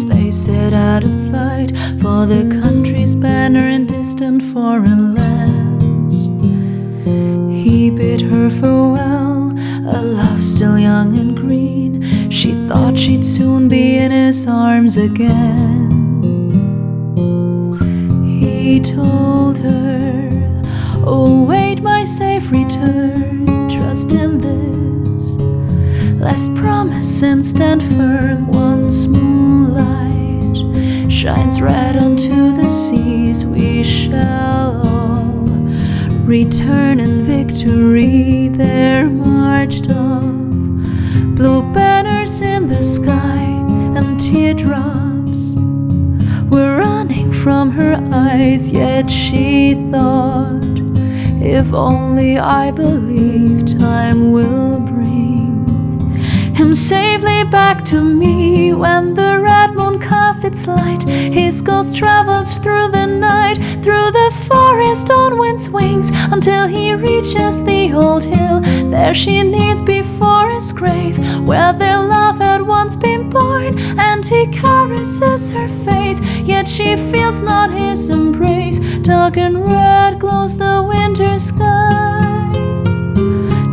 they set out to fight for their country's banner in distant foreign lands. He bid her farewell, a love still young and green. She thought she'd soon be in his arms again. He told her, oh, my safe return, trust in this. Last promise and stand firm, once moonlight shines red onto the seas, we shall all return in victory. There marched off blue banners in the sky and teardrops were running from her eyes, yet she thought, if only I believe time will him safely back to me when the red moon casts its light. His ghost travels through the night, through the forest on wind's wings, until he reaches the old hill. There she kneels before his grave, where their love had once been born, and he caresses her face. Yet she feels not his embrace. Dark and red glows the winter sky.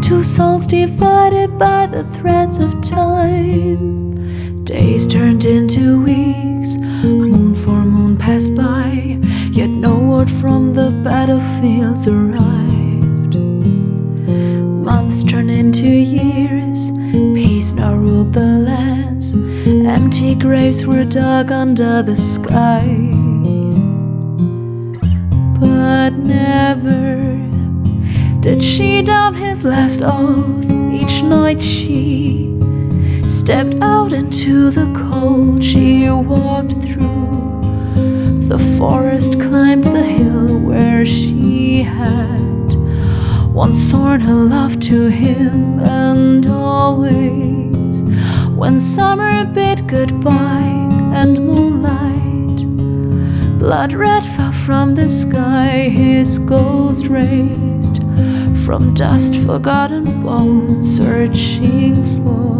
Two souls divided by the threads of time. Days turned into weeks, moon for moon passed by, yet no word from the battlefields arrived. Months turned into years, peace now ruled the lands, empty graves were dug under the sky. But never did she doubt his last oath. Each night she stepped out into the cold. She walked through the forest, climbed the hill where she had once sworn her love to him, and always when summer bid goodbye and moonlight, blood red fell from the sky, his ghost raised from dust, forgotten bones, searching for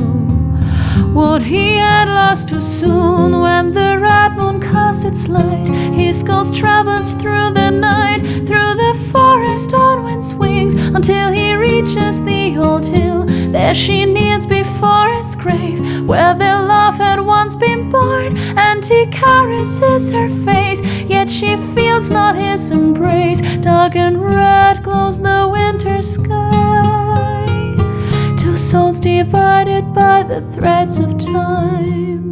what he had lost too soon. When the red moon casts its light, his ghost travels through the night, through the forest on wind's wings, until he reaches the old hill. There she kneels before his grave, where their love had once been born, and he caresses her face. She feels not his embrace. Dark and red glows the winter sky. Two souls divided by the threads of time.